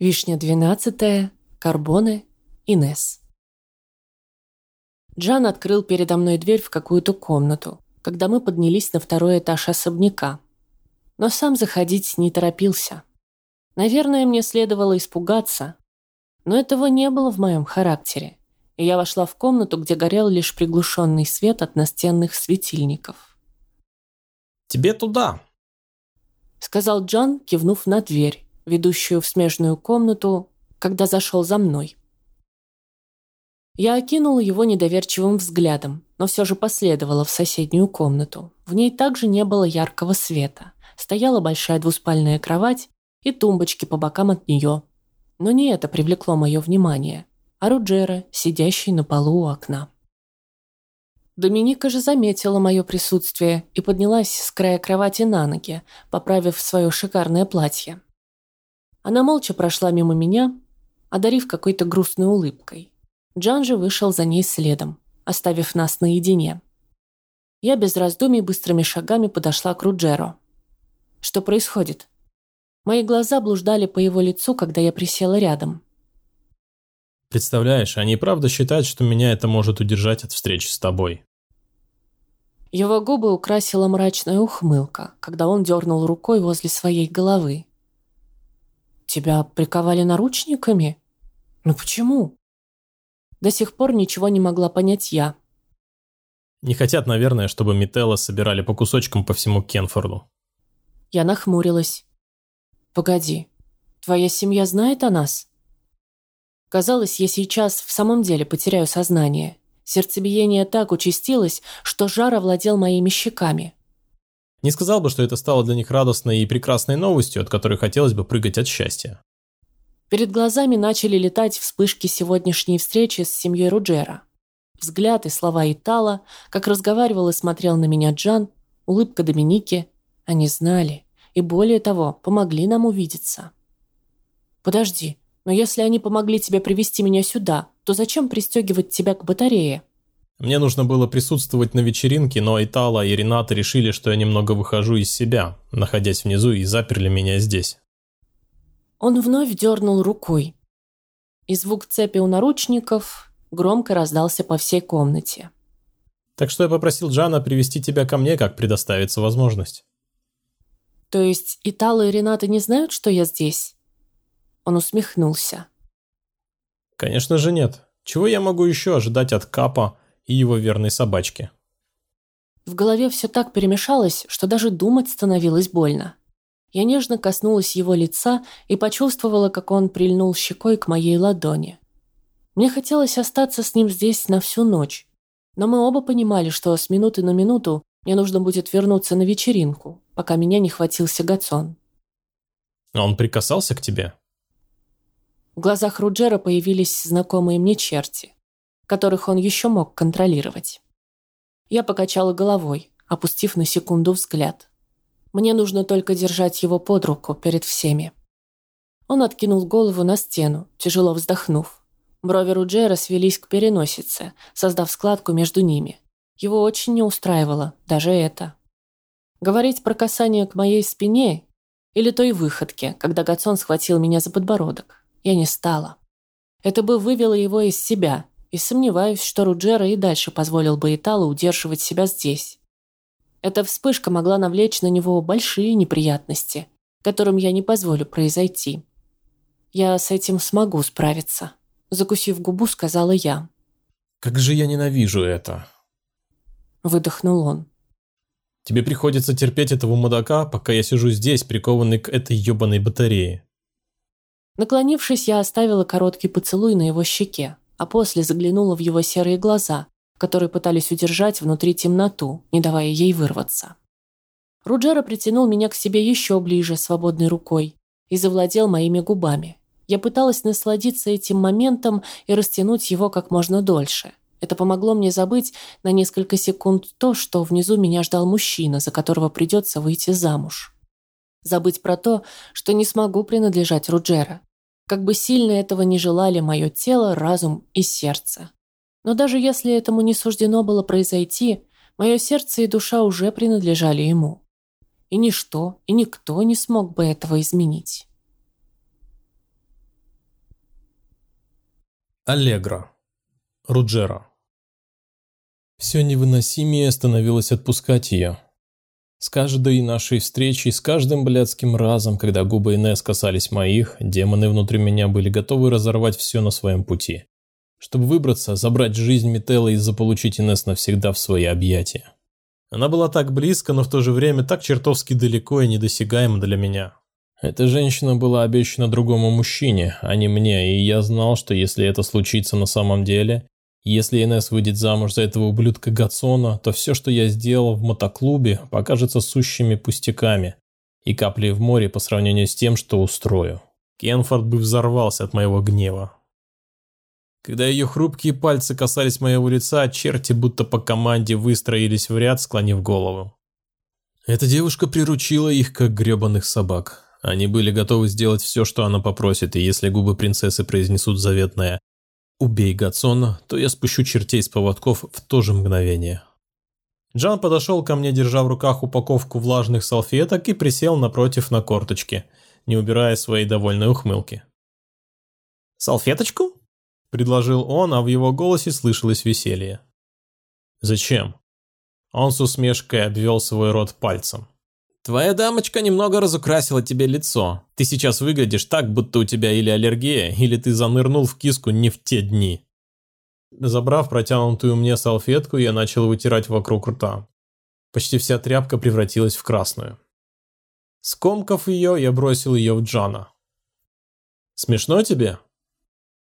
Вишня двенадцатая, Карбоне, Инес. Джан открыл передо мной дверь в какую-то комнату, когда мы поднялись на второй этаж особняка. Но сам заходить не торопился. Наверное, мне следовало испугаться, но этого не было в моем характере, и я вошла в комнату, где горел лишь приглушенный свет от настенных светильников. «Тебе туда», — сказал Джон, кивнув на дверь ведущую в смежную комнату, когда зашел за мной. Я окинула его недоверчивым взглядом, но все же последовала в соседнюю комнату. В ней также не было яркого света. Стояла большая двуспальная кровать и тумбочки по бокам от нее. Но не это привлекло мое внимание, а Руджера, сидящий на полу у окна. Доминика же заметила мое присутствие и поднялась с края кровати на ноги, поправив свое шикарное платье. Она молча прошла мимо меня, одарив какой-то грустной улыбкой. Джан же вышел за ней следом, оставив нас наедине. Я без раздумий быстрыми шагами подошла к Руджеро. Что происходит? Мои глаза блуждали по его лицу, когда я присела рядом. Представляешь, они правда считают, что меня это может удержать от встречи с тобой. Его губы украсила мрачная ухмылка, когда он дернул рукой возле своей головы. Тебя приковали наручниками? Ну почему? До сих пор ничего не могла понять я. Не хотят, наверное, чтобы Мителла собирали по кусочкам по всему Кенфорду. Я нахмурилась. Погоди, твоя семья знает о нас? Казалось, я сейчас в самом деле потеряю сознание. Сердцебиение так участилось, что жар овладел моими щеками. Не сказал бы, что это стало для них радостной и прекрасной новостью, от которой хотелось бы прыгать от счастья. Перед глазами начали летать вспышки сегодняшней встречи с семьей Руджера. Взгляд и слова Итала, как разговаривал и смотрел на меня Джан, улыбка Доминики. Они знали и, более того, помогли нам увидеться. «Подожди, но если они помогли тебе привести меня сюда, то зачем пристегивать тебя к батарее?» Мне нужно было присутствовать на вечеринке, но Итала и Рената решили, что я немного выхожу из себя, находясь внизу, и заперли меня здесь. Он вновь дернул рукой. И звук цепи у наручников громко раздался по всей комнате. Так что я попросил Джана привести тебя ко мне, как предоставится возможность. То есть Итала и Рената не знают, что я здесь? Он усмехнулся. Конечно же нет. Чего я могу еще ожидать от Капа, и его верной собачке. В голове все так перемешалось, что даже думать становилось больно. Я нежно коснулась его лица и почувствовала, как он прильнул щекой к моей ладони. Мне хотелось остаться с ним здесь на всю ночь, но мы оба понимали, что с минуты на минуту мне нужно будет вернуться на вечеринку, пока меня не хватился Гацон. А он прикасался к тебе? В глазах Руджера появились знакомые мне черти которых он еще мог контролировать. Я покачала головой, опустив на секунду взгляд. Мне нужно только держать его под руку перед всеми. Он откинул голову на стену, тяжело вздохнув. Брови Руджера свелись к переносице, создав складку между ними. Его очень не устраивало даже это. Говорить про касание к моей спине или той выходке, когда Гацон схватил меня за подбородок, я не стала. Это бы вывело его из себя, и сомневаюсь, что Руджера и дальше позволил бы Италу удерживать себя здесь. Эта вспышка могла навлечь на него большие неприятности, которым я не позволю произойти. Я с этим смогу справиться, закусив губу, сказала я. Как же я ненавижу это. Выдохнул он. Тебе приходится терпеть этого мудака, пока я сижу здесь, прикованный к этой ёбаной батарее. Наклонившись, я оставила короткий поцелуй на его щеке, а после заглянула в его серые глаза, которые пытались удержать внутри темноту, не давая ей вырваться. Руджера притянул меня к себе еще ближе свободной рукой и завладел моими губами. Я пыталась насладиться этим моментом и растянуть его как можно дольше. Это помогло мне забыть на несколько секунд то, что внизу меня ждал мужчина, за которого придется выйти замуж. Забыть про то, что не смогу принадлежать Руджера, как бы сильно этого не желали мое тело, разум и сердце. Но даже если этому не суждено было произойти, мое сердце и душа уже принадлежали ему. И ничто, и никто не смог бы этого изменить. Аллегро. Руджера. Все невыносимее становилось отпускать ее. С каждой нашей встречей, с каждым блядским разом, когда губы Инесс касались моих, демоны внутри меня были готовы разорвать все на своем пути. Чтобы выбраться, забрать жизнь Метелла и заполучить Инесс навсегда в свои объятия. Она была так близко, но в то же время так чертовски далеко и недосягаема для меня. Эта женщина была обещана другому мужчине, а не мне, и я знал, что если это случится на самом деле, если Инесс выйдет замуж за этого ублюдка Гацона, то все, что я сделал в мотоклубе, покажется сущими пустяками и каплей в море по сравнению с тем, что устрою. Кенфорд бы взорвался от моего гнева. Когда ее хрупкие пальцы касались моего лица, черти будто по команде выстроились в ряд, склонив голову. Эта девушка приручила их, как гребаных собак. Они были готовы сделать все, что она попросит, и если губы принцессы произнесут заветное «Убей Гацона, то я спущу чертей с поводков в то же мгновение. Джан подошел ко мне, держа в руках упаковку влажных салфеток и присел напротив на корточке, не убирая своей довольной ухмылки. «Салфеточку?» – предложил он, а в его голосе слышалось веселье. «Зачем?» Он с усмешкой обвел свой рот пальцем. Твоя дамочка немного разукрасила тебе лицо. Ты сейчас выглядишь так, будто у тебя или аллергия, или ты занырнул в киску не в те дни. Забрав протянутую мне салфетку, я начал вытирать вокруг рта. Почти вся тряпка превратилась в красную. Скомкав ее, я бросил ее в Джана. «Смешно тебе?»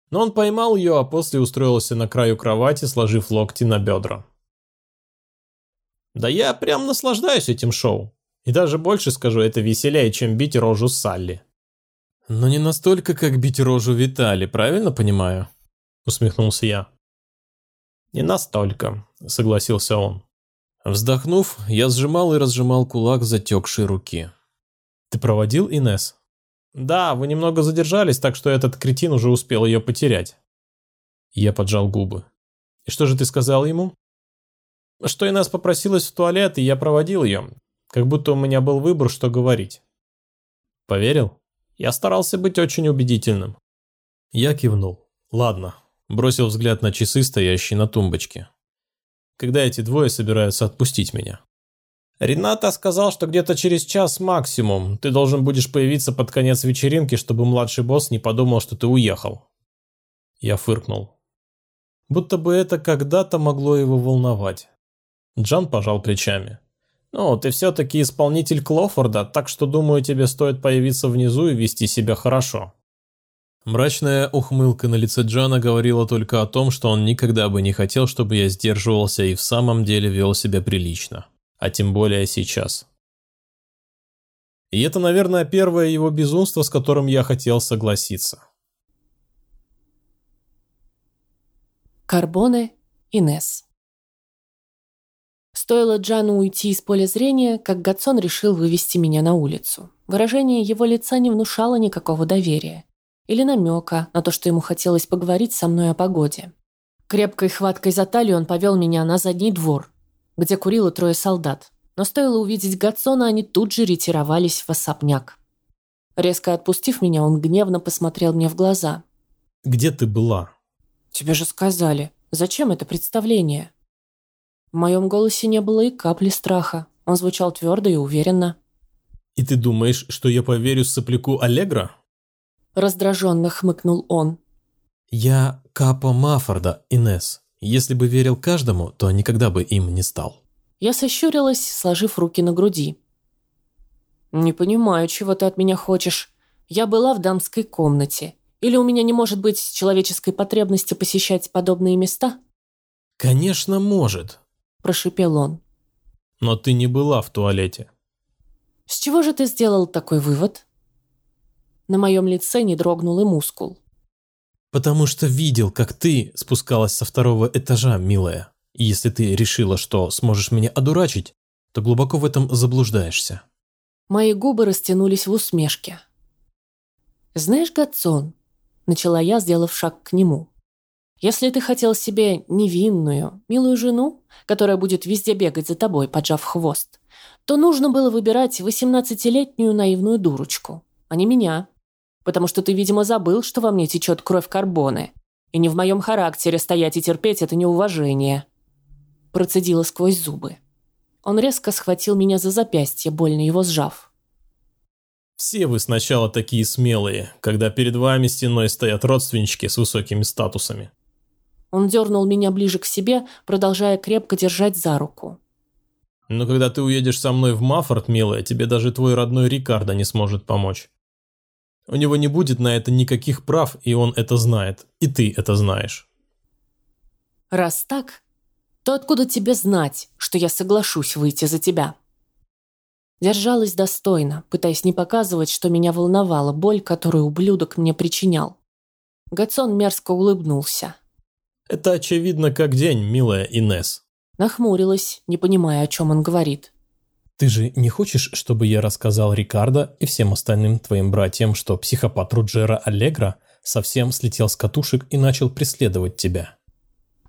Но он поймал ее, а после устроился на краю кровати, сложив локти на бедра. «Да я прям наслаждаюсь этим шоу. И даже больше скажу, это веселее, чем бить рожу Салли. Но не настолько, как бить рожу Витали, правильно понимаю? Усмехнулся я. Не настолько, согласился он. Вздохнув, я сжимал и разжимал кулак затекшей руки. Ты проводил Инес? Да, вы немного задержались, так что этот кретин уже успел ее потерять. Я поджал губы. И что же ты сказал ему? Что Инес попросилась в туалет, и я проводил ее. Как будто у меня был выбор, что говорить. Поверил? Я старался быть очень убедительным. Я кивнул. Ладно. Бросил взгляд на часы, стоящие на тумбочке. Когда эти двое собираются отпустить меня? Рената сказал, что где-то через час максимум ты должен будешь появиться под конец вечеринки, чтобы младший босс не подумал, что ты уехал. Я фыркнул. Будто бы это когда-то могло его волновать. Джан пожал плечами. «Ну, ты все-таки исполнитель Клофорда, так что, думаю, тебе стоит появиться внизу и вести себя хорошо». Мрачная ухмылка на лице Джана говорила только о том, что он никогда бы не хотел, чтобы я сдерживался и в самом деле вел себя прилично. А тем более сейчас. И это, наверное, первое его безумство, с которым я хотел согласиться. Карбоне Инес Стоило Джану уйти из поля зрения, как Гатсон решил вывести меня на улицу. Выражение его лица не внушало никакого доверия. Или намека на то, что ему хотелось поговорить со мной о погоде. Крепкой хваткой за талию он повел меня на задний двор, где курило трое солдат. Но стоило увидеть Гатсона, они тут же ретировались в особняк. Резко отпустив меня, он гневно посмотрел мне в глаза. «Где ты была?» «Тебе же сказали. Зачем это представление?» В моем голосе не было и капли страха. Он звучал твердо и уверенно. «И ты думаешь, что я поверю сопляку Аллегра?» Раздраженно хмыкнул он. «Я Капо Маффорда, Инес. Если бы верил каждому, то никогда бы им не стал». Я сощурилась, сложив руки на груди. «Не понимаю, чего ты от меня хочешь. Я была в дамской комнате. Или у меня не может быть человеческой потребности посещать подобные места?» «Конечно, может. – прошипел он. «Но ты не была в туалете». «С чего же ты сделал такой вывод?» На моем лице не дрогнул и мускул. «Потому что видел, как ты спускалась со второго этажа, милая. И если ты решила, что сможешь меня одурачить, то глубоко в этом заблуждаешься». Мои губы растянулись в усмешке. «Знаешь, Гатсон», – начала я, сделав шаг к нему, если ты хотел себе невинную, милую жену, которая будет везде бегать за тобой, поджав хвост, то нужно было выбирать восемнадцатилетнюю наивную дурочку, а не меня. Потому что ты, видимо, забыл, что во мне течет кровь карбоны. И не в моем характере стоять и терпеть это неуважение. Процедила сквозь зубы. Он резко схватил меня за запястье, больно его сжав. Все вы сначала такие смелые, когда перед вами стеной стоят родственнички с высокими статусами. Он дернул меня ближе к себе, продолжая крепко держать за руку. Но когда ты уедешь со мной в Маффорд, милая, тебе даже твой родной Рикардо не сможет помочь. У него не будет на это никаких прав, и он это знает. И ты это знаешь. Раз так, то откуда тебе знать, что я соглашусь выйти за тебя? Держалась достойно, пытаясь не показывать, что меня волновала боль, которую ублюдок мне причинял. Гацон мерзко улыбнулся. Это очевидно как день, милая Инес. Нахмурилась, не понимая, о чем он говорит. Ты же не хочешь, чтобы я рассказал Рикардо и всем остальным твоим братьям, что психопат Руджера Аллегра совсем слетел с катушек и начал преследовать тебя?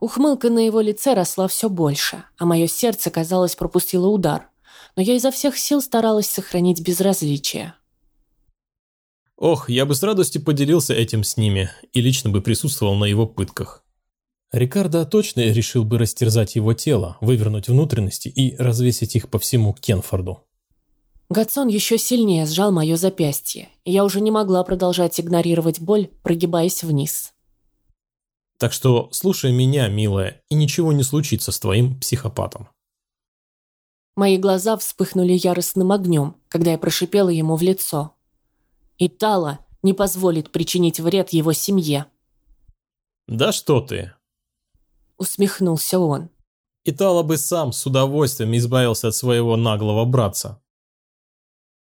Ухмылка на его лице росла все больше, а мое сердце, казалось, пропустило удар. Но я изо всех сил старалась сохранить безразличие. Ох, я бы с радостью поделился этим с ними и лично бы присутствовал на его пытках. Рикардо точно решил бы растерзать его тело, вывернуть внутренности и развесить их по всему Кенфорду. Гатсон еще сильнее сжал мое запястье, и я уже не могла продолжать игнорировать боль, прогибаясь вниз. Так что слушай меня, милая, и ничего не случится с твоим психопатом. Мои глаза вспыхнули яростным огнем, когда я прошипела ему в лицо. И Тала не позволит причинить вред его семье. Да что ты, усмехнулся он. Итало бы сам с удовольствием избавился от своего наглого братца.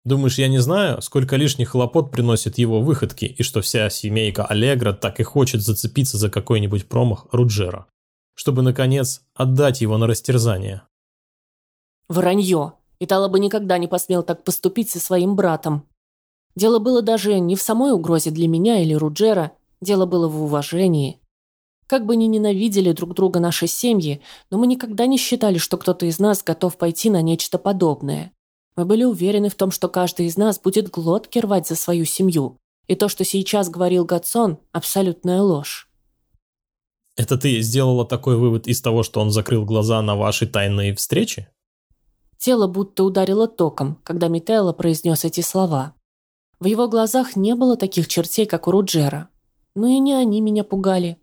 Думаешь, я не знаю, сколько лишних хлопот приносят его выходки, и что вся семейка Аллегра так и хочет зацепиться за какой-нибудь промах Руджера, чтобы, наконец, отдать его на растерзание? Вранье. Итало бы никогда не посмел так поступить со своим братом. Дело было даже не в самой угрозе для меня или Руджера, дело было в уважении. Как бы ни ненавидели друг друга наши семьи, но мы никогда не считали, что кто-то из нас готов пойти на нечто подобное. Мы были уверены в том, что каждый из нас будет глотки рвать за свою семью. И то, что сейчас говорил Гатсон, абсолютная ложь. Это ты сделала такой вывод из того, что он закрыл глаза на ваши тайные встречи? Тело будто ударило током, когда Мителло произнес эти слова. В его глазах не было таких чертей, как у Руджера. Но и не они меня пугали.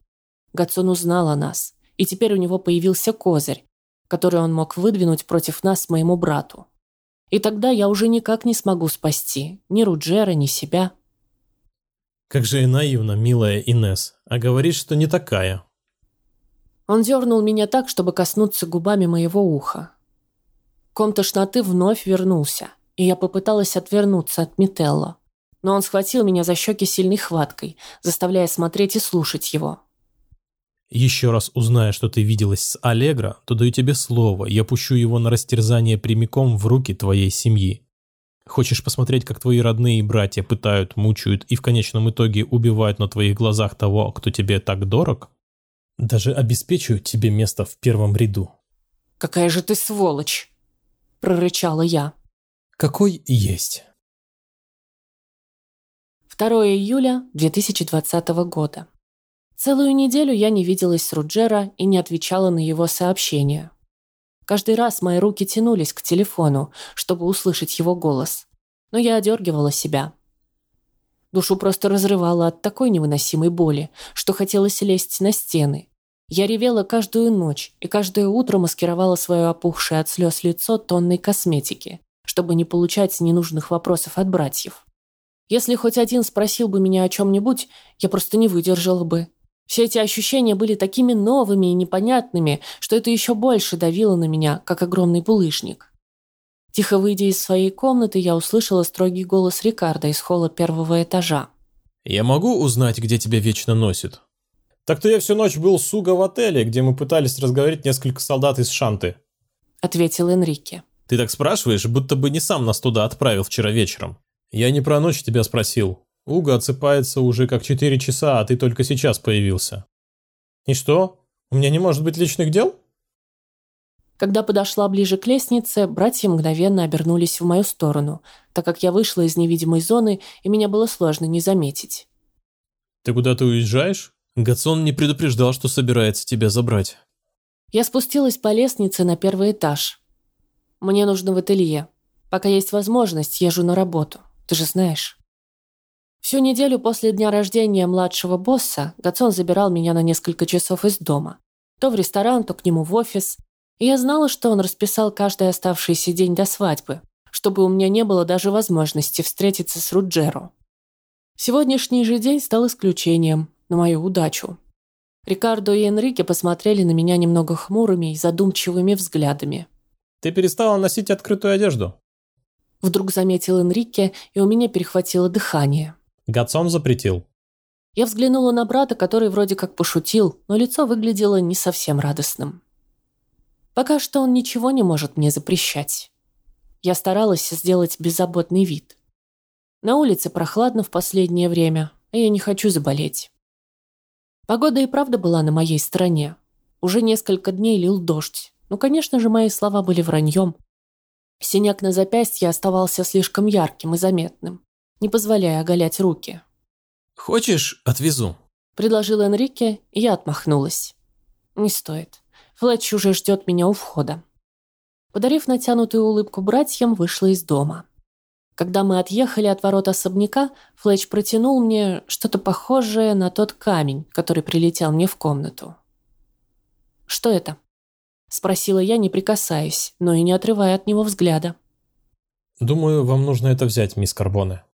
Гатсон узнал о нас, и теперь у него появился козырь, который он мог выдвинуть против нас моему брату. И тогда я уже никак не смогу спасти ни Руджера, ни себя. Как же и наивно, милая Инес, а говоришь, что не такая. Он дернул меня так, чтобы коснуться губами моего уха. Ком тошноты вновь вернулся, и я попыталась отвернуться от Мителло. Но он схватил меня за щеки сильной хваткой, заставляя смотреть и слушать его. Еще раз узнаю, что ты виделась с Аллегро, то даю тебе слово, я пущу его на растерзание прямиком в руки твоей семьи. Хочешь посмотреть, как твои родные и братья пытают, мучают и в конечном итоге убивают на твоих глазах того, кто тебе так дорог? Даже обеспечу тебе место в первом ряду. «Какая же ты сволочь!» – прорычала я. «Какой есть». 2 июля 2020 года. Целую неделю я не виделась с Руджера и не отвечала на его сообщения. Каждый раз мои руки тянулись к телефону, чтобы услышать его голос. Но я одергивала себя. Душу просто разрывала от такой невыносимой боли, что хотелось лезть на стены. Я ревела каждую ночь и каждое утро маскировала свое опухшее от слез лицо тонной косметики, чтобы не получать ненужных вопросов от братьев. Если хоть один спросил бы меня о чем-нибудь, я просто не выдержала бы все эти ощущения были такими новыми и непонятными, что это еще больше давило на меня, как огромный булыжник. Тихо выйдя из своей комнаты, я услышала строгий голос Рикардо из холла первого этажа. «Я могу узнать, где тебя вечно носит?» «Так-то я всю ночь был с Уго в отеле, где мы пытались разговорить несколько солдат из Шанты», — ответил Энрике. «Ты так спрашиваешь, будто бы не сам нас туда отправил вчера вечером. Я не про ночь тебя спросил. Уга отсыпается уже как четыре часа, а ты только сейчас появился. И что? У меня не может быть личных дел? Когда подошла ближе к лестнице, братья мгновенно обернулись в мою сторону, так как я вышла из невидимой зоны, и меня было сложно не заметить. Ты куда-то уезжаешь? Гацон не предупреждал, что собирается тебя забрать. Я спустилась по лестнице на первый этаж. Мне нужно в ателье. Пока есть возможность, езжу на работу. Ты же знаешь. Всю неделю после дня рождения младшего босса Гацон забирал меня на несколько часов из дома. То в ресторан, то к нему в офис. И я знала, что он расписал каждый оставшийся день до свадьбы, чтобы у меня не было даже возможности встретиться с Руджеро. Сегодняшний же день стал исключением, на мою удачу. Рикардо и Энрике посмотрели на меня немного хмурыми и задумчивыми взглядами. «Ты перестала носить открытую одежду?» Вдруг заметил Энрике, и у меня перехватило дыхание. Гацон запретил. Я взглянула на брата, который вроде как пошутил, но лицо выглядело не совсем радостным. Пока что он ничего не может мне запрещать. Я старалась сделать беззаботный вид. На улице прохладно в последнее время, а я не хочу заболеть. Погода и правда была на моей стороне. Уже несколько дней лил дождь. Ну, конечно же, мои слова были враньем. Синяк на запястье оставался слишком ярким и заметным, не позволяя оголять руки. «Хочешь, отвезу?» – предложил Энрике, и я отмахнулась. «Не стоит. Флетч уже ждет меня у входа». Подарив натянутую улыбку братьям, вышла из дома. Когда мы отъехали от ворот особняка, Флетч протянул мне что-то похожее на тот камень, который прилетел мне в комнату. «Что это?» – спросила я, не прикасаясь, но и не отрывая от него взгляда. «Думаю, вам нужно это взять, мисс Карбоне».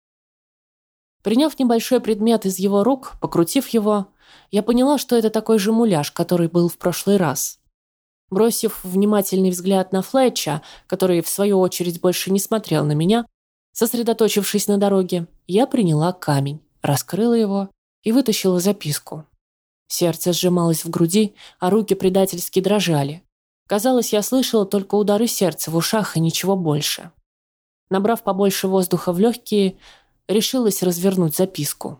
Приняв небольшой предмет из его рук, покрутив его, я поняла, что это такой же муляж, который был в прошлый раз. Бросив внимательный взгляд на Флетча, который, в свою очередь, больше не смотрел на меня, Сосредоточившись на дороге, я приняла камень, раскрыла его и вытащила записку. Сердце сжималось в груди, а руки предательски дрожали. Казалось, я слышала только удары сердца в ушах и ничего больше. Набрав побольше воздуха в легкие, решилась развернуть записку.